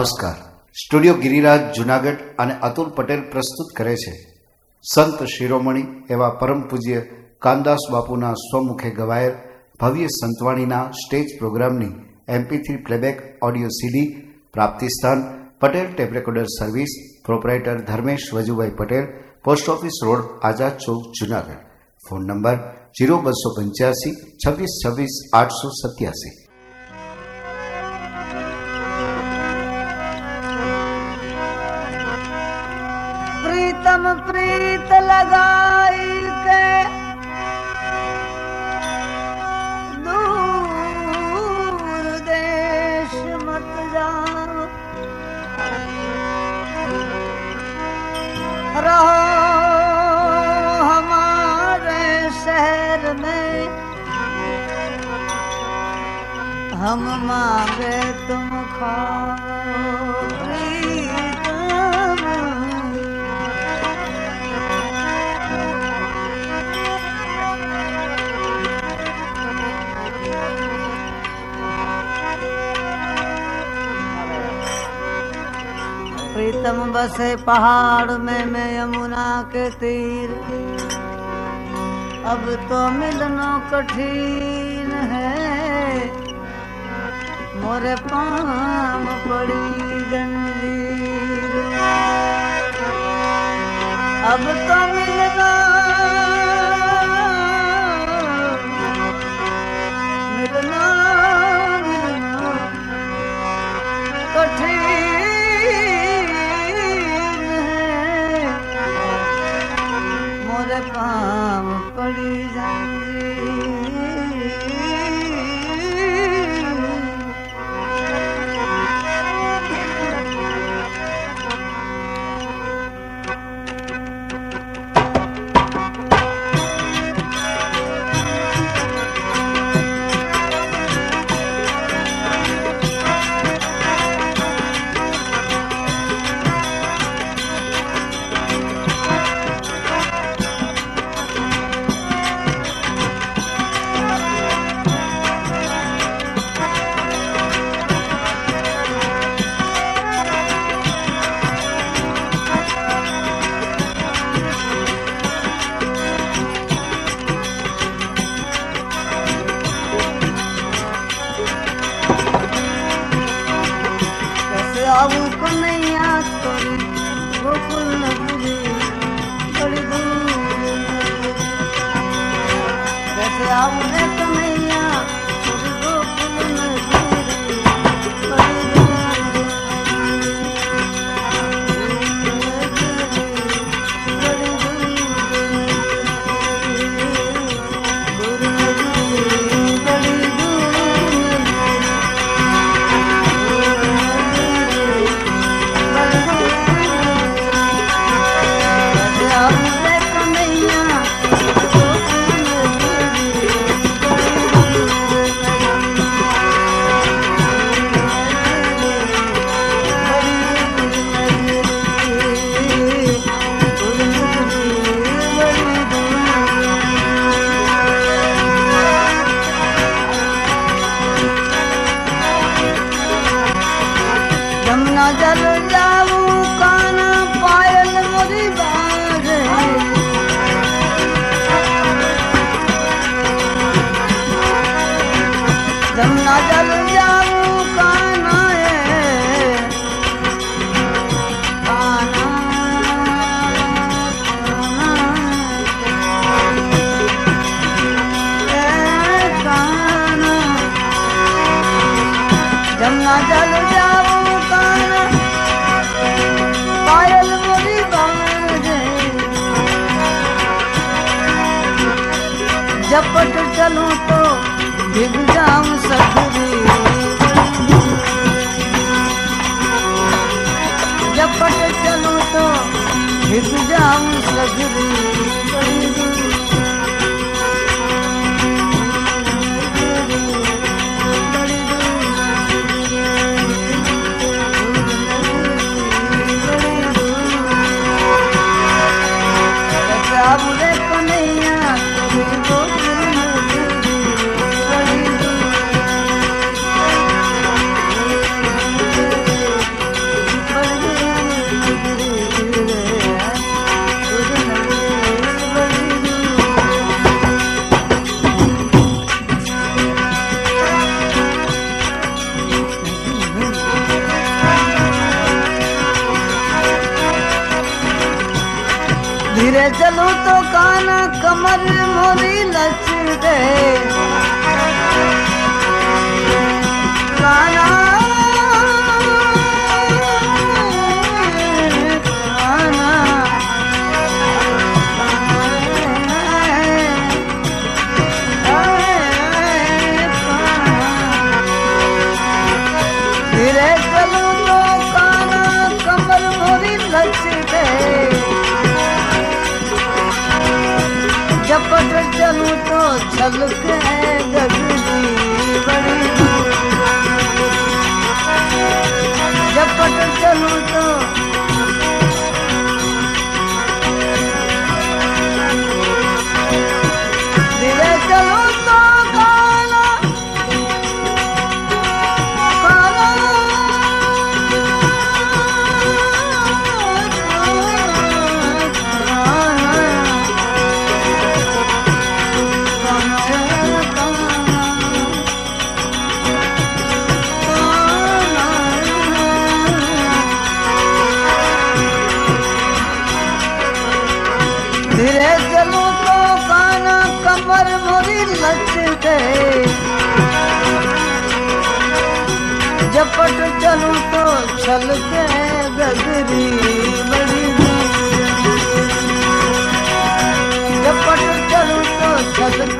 નમસ્કાર. સ્ટુડિયો ગિરિરાજ, જુનાગઢ અને અતુલ પટેલ પ્રસ્તુત કરે છે. સંત શિરોમણી એવા પરમ પૂજ્ય કાનદાસ બાપુના સ્વમુખે ગવાયેલ ભવ્ય સંતવાણીના સ્ટેજ પ્રોગ્રામની MP three playback audio CD પ્રાપ્તિસ્થાન Patel tape recorder service proprietor Dharmesh Vajubhai Patel post office road, Azad Chowk, Junagadh. Phone number zero બસો પંચ્યાસી, છવ્વીસ છવ્વીસ આઠસો સત્યાસી. हम मांगे तुम प्रीतम बसे पहाड़ में मैं यमुना के तीर। अब तो मिलना कठिन है। मोरे पाम पड़ी जंजीर अब तो मिलना। मिलना। मिलना पाम पड़ी जंजीर 나오는 जमुना जल जाऊँ काना जमुना जल जाऊँ काना पायल झपट चलूँ तो भिग पर मोरी लच गए झपट चलूँ तो चल के गगरी बड़ी। झपट चलूँ तो छल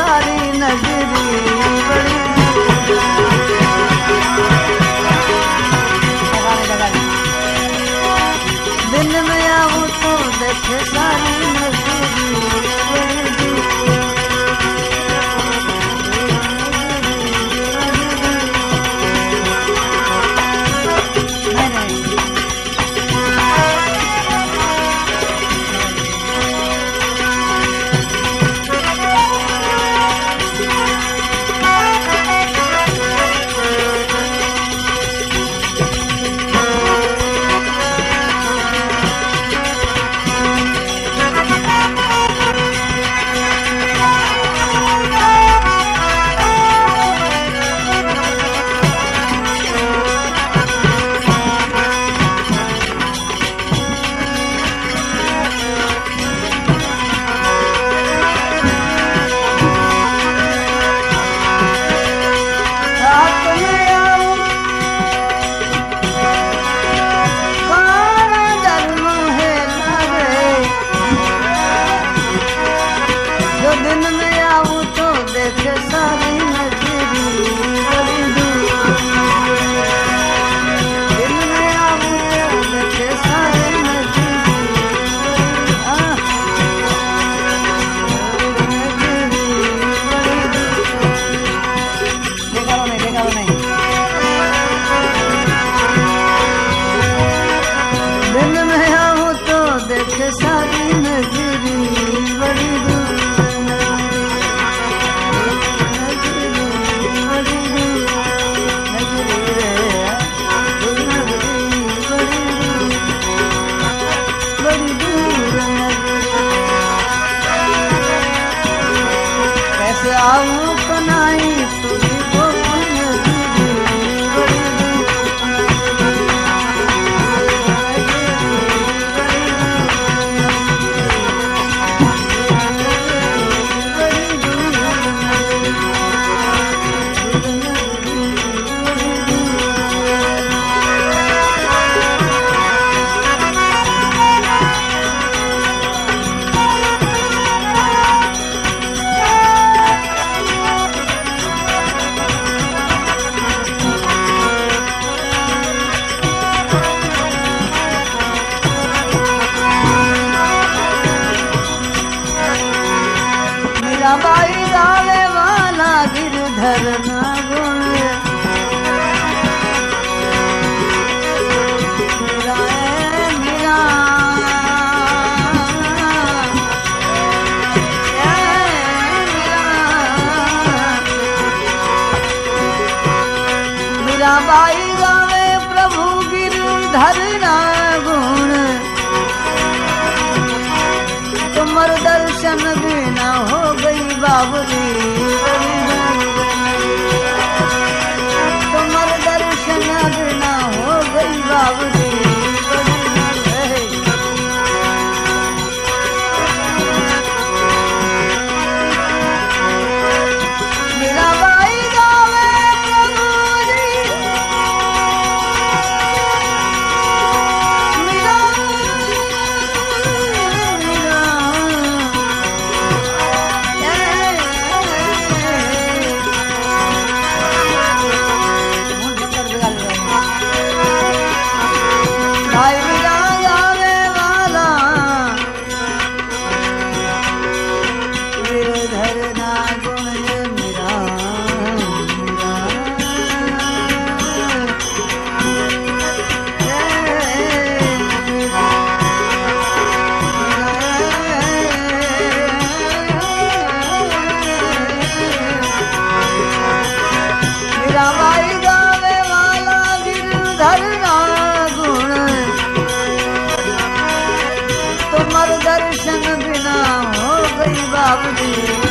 सारी नगरी बड़ी दिन में आऊँ तो देखे I realize तुम्हारे दर्शन बिना हो गई बाबू जी